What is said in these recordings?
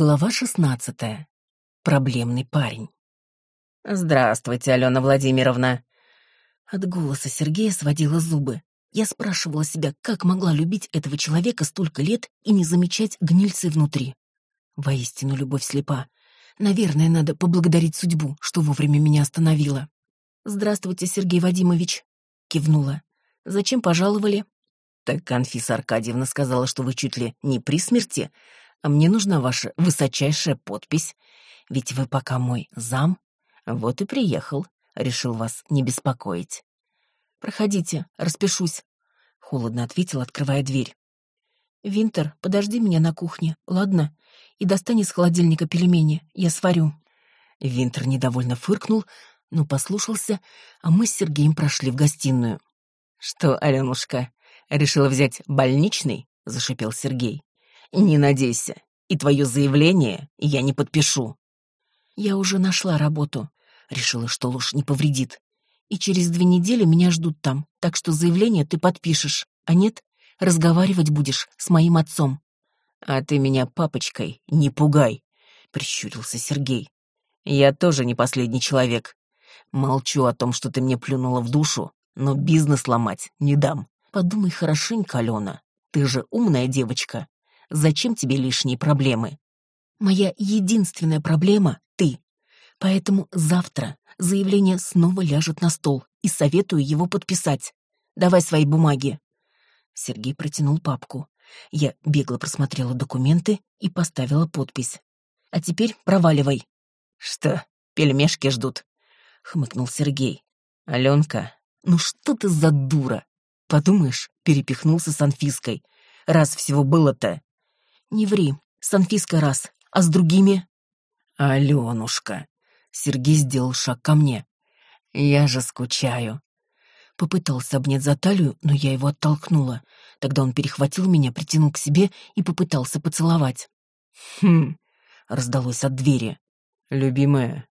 Глава шестнадцатая. Проблемный парень. «Здравствуйте, Алена Владимировна!» От голоса Сергея сводила зубы. Я спрашивала себя, как могла любить этого человека столько лет и не замечать гнильцы внутри. Воистину, любовь слепа. Наверное, надо поблагодарить судьбу, что вовремя меня остановила. «Здравствуйте, Сергей Вадимович», — кивнула. «Зачем пожаловали?» «Так Анфиса Аркадьевна сказала, что вы чуть ли не при смерти, мне нужна ваша высочайшая подпись. Ведь вы пока мой зам. Вот и приехал. Решил вас не беспокоить. Проходите, распишусь. Холодно ответил, открывая дверь. Винтер, подожди меня на кухне, ладно? И достань из холодильника пельмени, я сварю. Винтер недовольно фыркнул, но послушался, а мы с Сергеем прошли в гостиную. «Что, Аленушка, решила взять больничный?» — зашипел Сергей. Не надейся, и твое заявление я не подпишу. Я уже нашла работу. Решила, что ложь не повредит. И через две недели меня ждут там, так что заявление ты подпишешь. А нет, разговаривать будешь с моим отцом. А ты меня папочкой не пугай, прищурился Сергей. Я тоже не последний человек. Молчу о том, что ты мне плюнула в душу, но бизнес ломать не дам. Подумай хорошенько, Алена. Ты же умная девочка. Зачем тебе лишние проблемы? Моя единственная проблема — ты. Поэтому завтра заявление снова ляжет на стол и советую его подписать. Давай свои бумаги. Сергей протянул папку. Я бегло просмотрела документы и поставила подпись. А теперь проваливай. Что, пельмешки ждут? Хмыкнул Сергей. Аленка, ну что ты за дура? Подумаешь, перепихнулся с Анфиской. Раз всего было-то. Не ври, с Анфиской раз, а с другими? Аленушка. Сергей сделал шаг ко мне. Я же скучаю. Попытался обнять за талию, но я его оттолкнула. Тогда он перехватил меня, притянул к себе и попытался поцеловать. «Хм!» — раздалось от двери. «Любимая,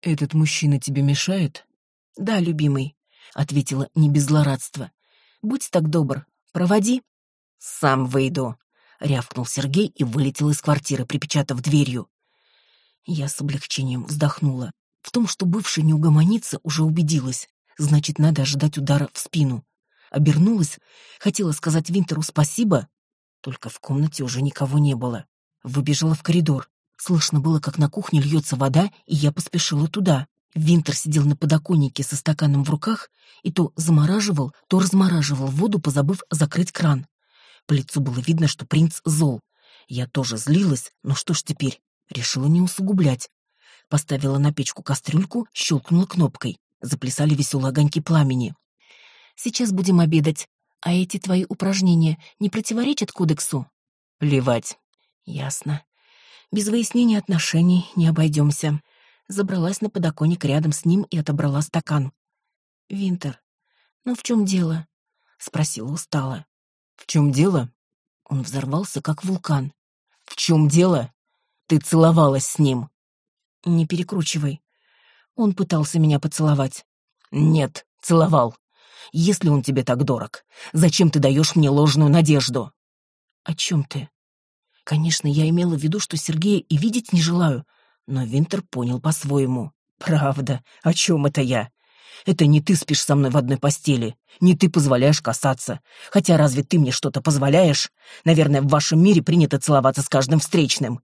этот мужчина тебе мешает?» «Да, любимый», — ответила не без злорадства. «Будь так добр, проводи». «Сам выйду», рявкнул Сергей и вылетел из квартиры, припечатав дверью. Я с облегчением вздохнула. В том, что бывший не угомонится, уже убедилась. Значит, надо ожидать удара в спину. Обернулась, хотела сказать Винтеру спасибо, только в комнате уже никого не было. Выбежала в коридор. Слышно было, как на кухне льется вода, и я поспешила туда. Винтер сидел на подоконнике со стаканом в руках и то замораживал, то размораживал воду, позабыв закрыть кран. По лицу было видно, что принц зол. Я тоже злилась, но что ж теперь? Решила не усугублять. Поставила на печку кастрюльку, щелкнула кнопкой. Заплясали веселые огоньки пламени. «Сейчас будем обедать. А эти твои упражнения не противоречат кодексу?» «Плевать». «Ясно. Без выяснения отношений не обойдемся». Забралась на подоконник рядом с ним и отобрала стакан. «Винтер, ну в чем дело?» — спросила устало. «В чем дело?» Он взорвался, как вулкан. «В чем дело? Ты целовалась с ним?» «Не перекручивай. Он пытался меня поцеловать». «Нет, целовал. Если он тебе так дорог, зачем ты даешь мне ложную надежду?» «О чем ты?» Конечно, я имела в виду, что Сергея и видеть не желаю, но Винтер понял по-своему. «Правда, о чем это я? Это не ты спишь со мной в одной постели, не ты позволяешь касаться. Хотя разве ты мне что-то позволяешь? Наверное, в вашем мире принято целоваться с каждым встречным».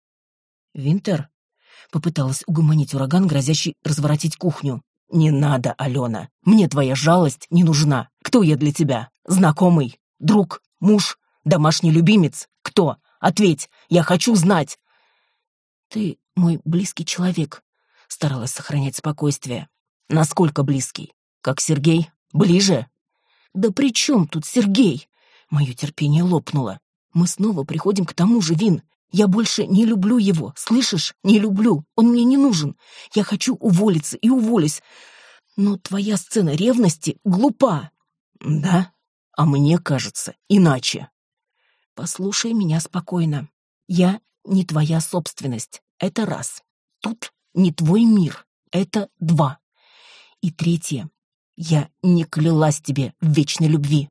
«Винтер?» — попыталась угомонить ураган, грозящий разворотить кухню. «Не надо, Алена. Мне твоя жалость не нужна. Кто я для тебя? Знакомый? Друг? Муж? Домашний любимец? Кто? Ответь, я хочу знать!» «Ты мой близкий человек», — старалась сохранять спокойствие. Насколько близкий? Как Сергей? Ближе? Да при чем тут Сергей? Мое терпение лопнуло. Мы снова приходим к тому же, Вин. Я больше не люблю его, слышишь? Не люблю. Он мне не нужен. Я хочу уволиться и уволюсь. Но твоя сцена ревности глупа. Да? А мне кажется, иначе. Послушай меня спокойно. Я не твоя собственность. Это раз. Тут не твой мир. Это два. И третье. Я не клялась тебе в вечной любви.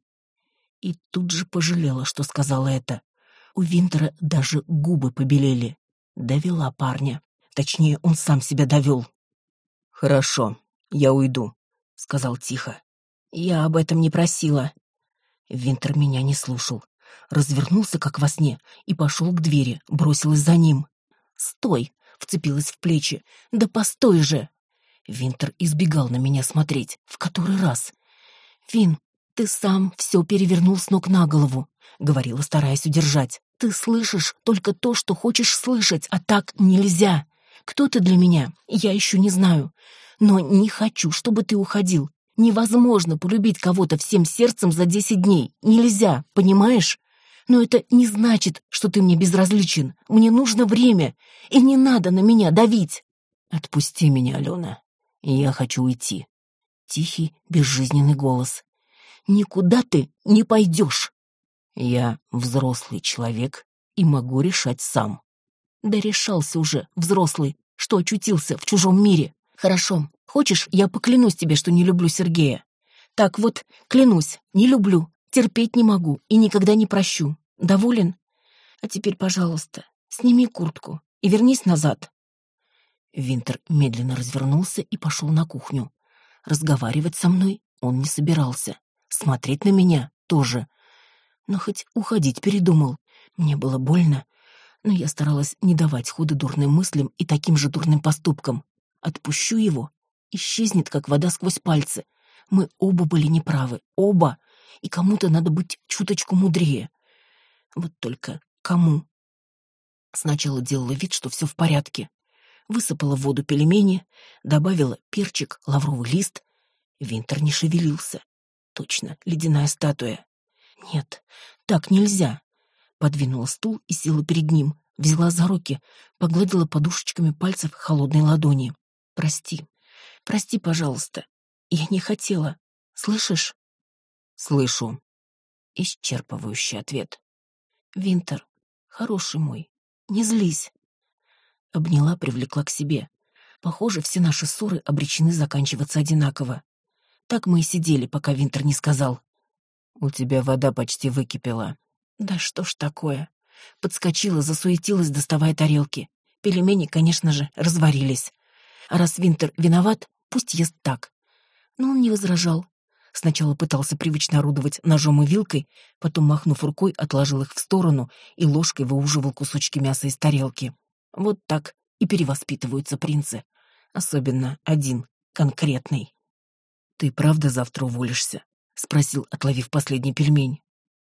И тут же пожалела, что сказала это. У Винтера даже губы побелели. Довела парня. Точнее, он сам себя довел. «Хорошо, я уйду», — сказал тихо. «Я об этом не просила». Винтер меня не слушал. Развернулся, как во сне, и пошел к двери, бросилась за ним. «Стой!» — вцепилась в плечи. «Да постой же!» Винтер избегал на меня смотреть. В который раз? «Вин, ты сам все перевернул с ног на голову», — говорила, стараясь удержать. «Ты слышишь только то, что хочешь слышать, а так нельзя. Кто ты для меня, я еще не знаю. Но не хочу, чтобы ты уходил. Невозможно полюбить кого-то всем сердцем за десять дней. Нельзя, понимаешь? Но это не значит, что ты мне безразличен. Мне нужно время, и не надо на меня давить. Отпусти меня, Алена. Я хочу уйти. Тихий, безжизненный голос. Никуда ты не пойдешь. Я взрослый человек и могу решать сам. Да решался уже, взрослый, что очутился в чужом мире. Хорошо, хочешь, я поклянусь тебе, что не люблю Сергея? Так вот, клянусь, не люблю, терпеть не могу и никогда не прощу. Доволен? А теперь, пожалуйста, сними куртку и вернись назад. Винтер медленно развернулся и пошел на кухню. Разговаривать со мной он не собирался. Смотреть на меня тоже. Но хоть уходить передумал. Мне было больно, но я старалась не давать хода дурным мыслям и таким же дурным поступкам. Отпущу его, исчезнет, как вода сквозь пальцы. Мы оба были неправы, оба, и кому-то надо быть чуточку мудрее. Вот только кому? Сначала делала вид, что все в порядке, высыпала в воду пельмени, добавила перчик, лавровый лист. Винтер не шевелился. Точно, ледяная статуя. Нет, так нельзя. Подвинула стул и села перед ним, взяла за руки, погладила подушечками пальцев холодной ладони. Прости. Прости, пожалуйста. Я не хотела. Слышишь? Слышу. Исчерпывающий ответ. Винтер, хороший мой, не злись. Обняла, привлекла к себе. Похоже, все наши ссоры обречены заканчиваться одинаково. Так мы и сидели, пока Винтер не сказал. «У тебя вода почти выкипела». «Да что ж такое?» Подскочила, засуетилась, доставая тарелки. Пельмени, конечно же, разварились. А раз Винтер виноват, пусть ест так. Но он не возражал. Сначала пытался привычно орудовать ножом и вилкой, потом, махнув рукой, отложил их в сторону и ложкой выуживал кусочки мяса из тарелки. Вот так и перевоспитываются принцы. Особенно один, конкретный. «Ты правда завтра уволишься?» — спросил, отловив последний пельмень.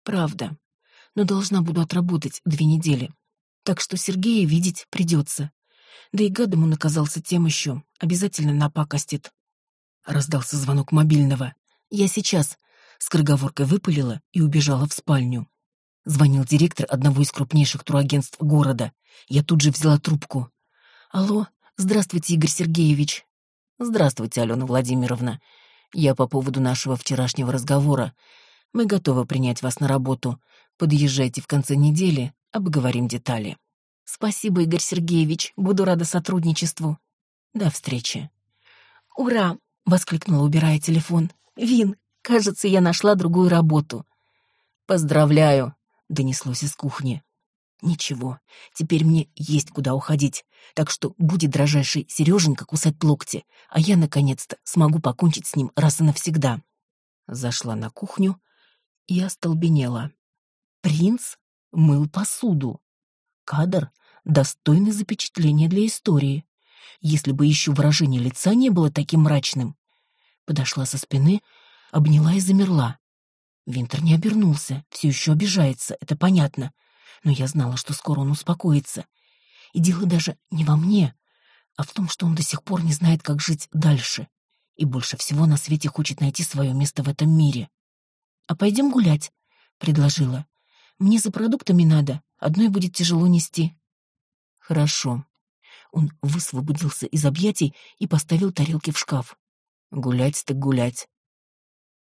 «Правда. Но должна буду отработать две недели. Так что Сергея видеть придется. Да и гад ему наказался тем еще. Обязательно напакостит». Раздался звонок мобильного. «Я сейчас», — скороговоркой выпалила и убежала в спальню. Звонил директор одного из крупнейших турагентств города. Я тут же взяла трубку. «Алло, здравствуйте, Игорь Сергеевич». «Здравствуйте, Алена Владимировна. Я по поводу нашего вчерашнего разговора. Мы готовы принять вас на работу. Подъезжайте в конце недели, обговорим детали». «Спасибо, Игорь Сергеевич. Буду рада сотрудничеству». «До встречи». «Ура!» — воскликнула, убирая телефон. «Вин, кажется, я нашла другую работу». «Поздравляю!» — донеслось из кухни. Ничего, теперь мне есть куда уходить, так что будет дрожайший Сереженька кусать локти, а я, наконец-то, смогу покончить с ним раз и навсегда. Зашла на кухню и остолбенела. Принц мыл посуду. Кадр, достойный запечатления для истории. Если бы еще выражение лица не было таким мрачным. Подошла со спины, обняла и замерла. Винтер не обернулся, все еще обижается, это понятно но я знала, что скоро он успокоится. И дело даже не во мне, а в том, что он до сих пор не знает, как жить дальше, и больше всего на свете хочет найти свое место в этом мире. «А пойдем гулять», — предложила. «Мне за продуктами надо, одной будет тяжело нести». «Хорошо». Он высвободился из объятий и поставил тарелки в шкаф. «Гулять так гулять».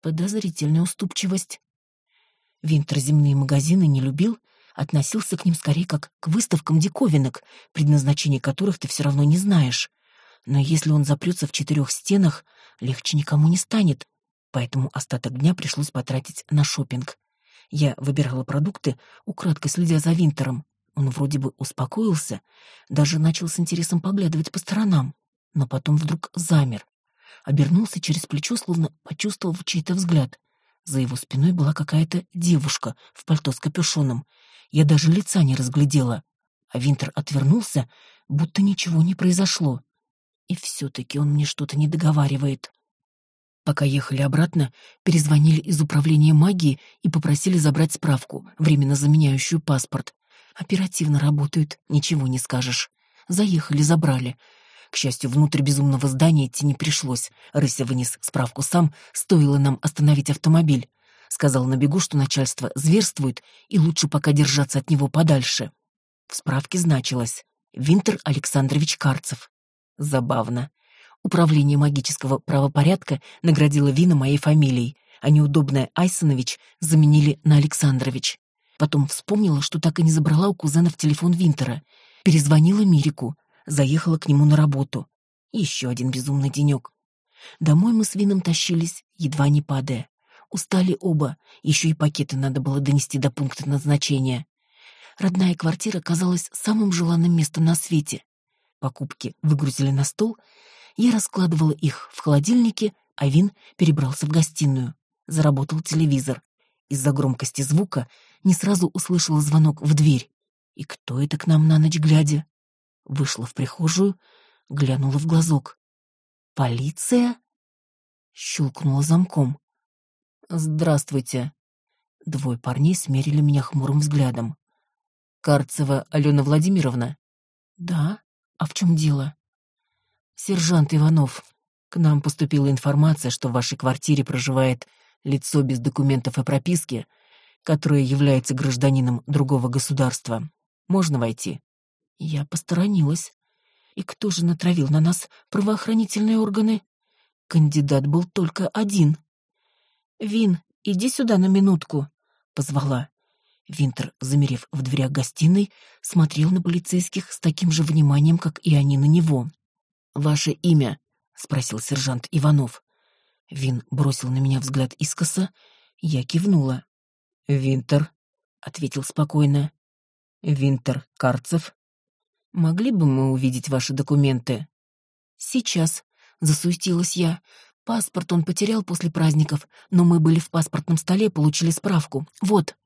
Подозрительная уступчивость. Винтер земные магазины не любил, относился к ним скорее как к выставкам диковинок, предназначение которых ты все равно не знаешь. Но если он запрется в четырех стенах, легче никому не станет, поэтому остаток дня пришлось потратить на шопинг. Я выбирала продукты, украдкой следя за Винтером. Он вроде бы успокоился, даже начал с интересом поглядывать по сторонам, но потом вдруг замер. Обернулся через плечо, словно почувствовав чей-то взгляд. За его спиной была какая-то девушка в пальто с капюшоном. Я даже лица не разглядела. А Винтер отвернулся, будто ничего не произошло. И все-таки он мне что-то не договаривает. Пока ехали обратно, перезвонили из управления магии и попросили забрать справку, временно заменяющую паспорт. Оперативно работают, ничего не скажешь. Заехали, забрали. К счастью, внутрь безумного здания идти не пришлось. Рыся вынес справку сам, стоило нам остановить автомобиль. Сказал на бегу, что начальство зверствует, и лучше пока держаться от него подальше. В справке значилось «Винтер Александрович Карцев». Забавно. Управление магического правопорядка наградило Вина моей фамилией, а неудобное Айсонович заменили на Александрович. Потом вспомнила, что так и не забрала у кузена в телефон Винтера. Перезвонила Мирику, заехала к нему на работу. Еще один безумный денек. Домой мы с Вином тащились, едва не падая. Устали оба, еще и пакеты надо было донести до пункта назначения. Родная квартира казалась самым желанным местом на свете. Покупки выгрузили на стол, я раскладывала их в холодильнике, а Вин перебрался в гостиную. Заработал телевизор. Из-за громкости звука не сразу услышала звонок в дверь. И кто это к нам на ночь глядя? Вышла в прихожую, глянула в глазок. «Полиция?» Щелкнула замком. «Здравствуйте». Двое парней смерили меня хмурым взглядом. «Карцева Алена Владимировна?» «Да? А в чем дело?» «Сержант Иванов, к нам поступила информация, что в вашей квартире проживает лицо без документов и прописки, которое является гражданином другого государства. Можно войти?» Я посторонилась. И кто же натравил на нас правоохранительные органы? Кандидат был только один. «Вин, иди сюда на минутку», — позвала. Винтер, замерев в дверях гостиной, смотрел на полицейских с таким же вниманием, как и они на него. «Ваше имя?» — спросил сержант Иванов. Вин бросил на меня взгляд искоса, я кивнула. «Винтер», — ответил спокойно. «Винтер Карцев». «Могли бы мы увидеть ваши документы?» «Сейчас», — засуетилась я. «Паспорт он потерял после праздников, но мы были в паспортном столе, получили справку. Вот».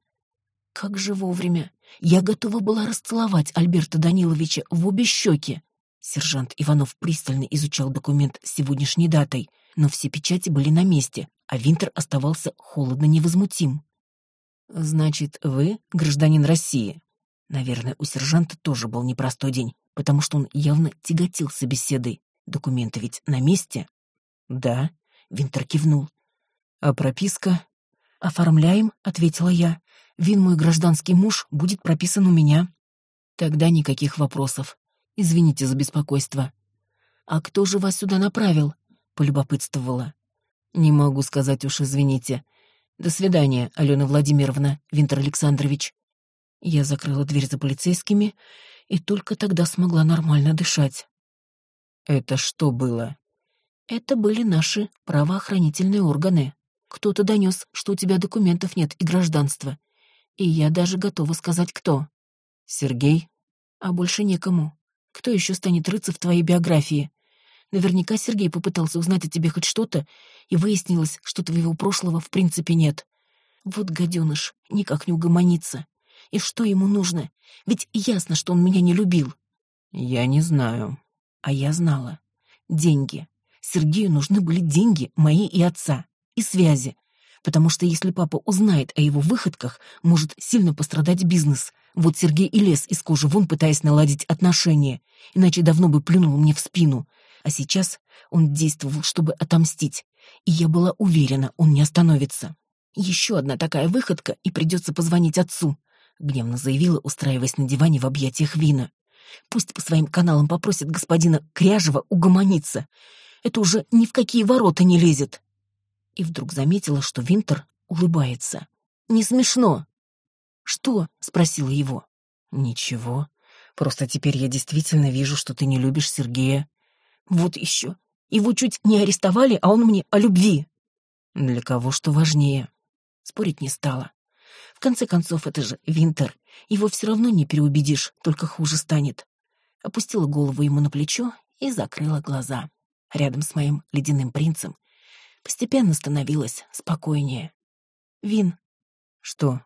Как же вовремя. Я готова была расцеловать Альберта Даниловича в обе щеки. Сержант Иванов пристально изучал документ с сегодняшней датой, но все печати были на месте, а Винтер оставался холодно невозмутим. «Значит, вы гражданин России?» Наверное, у сержанта тоже был непростой день, потому что он явно тяготился беседой. Документы ведь на месте? «Да», — Винтер кивнул. «А прописка?» «Оформляем», — ответила я. «Вин, мой гражданский муж, будет прописан у меня». «Тогда никаких вопросов. Извините за беспокойство». «А кто же вас сюда направил?» — полюбопытствовала. «Не могу сказать уж извините. До свидания, Алена Владимировна, Винтер Александрович». Я закрыла дверь за полицейскими и только тогда смогла нормально дышать. «Это что было?» «Это были наши правоохранительные органы. Кто-то донес, что у тебя документов нет и гражданства. И я даже готова сказать, кто». «Сергей?» «А больше некому. Кто еще станет рыться в твоей биографии? Наверняка Сергей попытался узнать о тебе хоть что-то, и выяснилось, что твоего прошлого в принципе нет. Вот гаденыш, никак не угомонится. И что ему нужно? Ведь ясно, что он меня не любил. Я не знаю. А я знала. Деньги. Сергею нужны были деньги мои и отца. И связи. Потому что если папа узнает о его выходках, может сильно пострадать бизнес, вот Сергей и лез из кожи вон, пытаясь наладить отношения, иначе давно бы плюнул мне в спину. А сейчас он действовал, чтобы отомстить, и я была уверена, он не остановится. Еще одна такая выходка, и придется позвонить отцу, гневно заявила, устраиваясь на диване в объятиях Вина. Пусть по своим каналам попросит господина Кряжева угомониться. Это уже ни в какие ворота не лезет. И вдруг заметила, что Винтер улыбается. Не смешно. «Что?» — спросила его. «Ничего. Просто теперь я действительно вижу, что ты не любишь Сергея». «Вот еще. Его чуть не арестовали, а он мне о любви». «Для кого что важнее?» Спорить не стала. В конце концов, это же Винтер. Его все равно не переубедишь, только хуже станет. Опустила голову ему на плечо и закрыла глаза. Рядом с моим ледяным принцем постепенно становилось спокойнее. Вин. Что?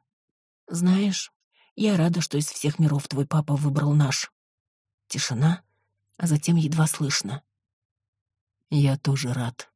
Знаешь, я рада, что из всех миров твой папа выбрал наш. Тишина, а затем едва слышно. Я тоже рад.